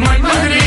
My money.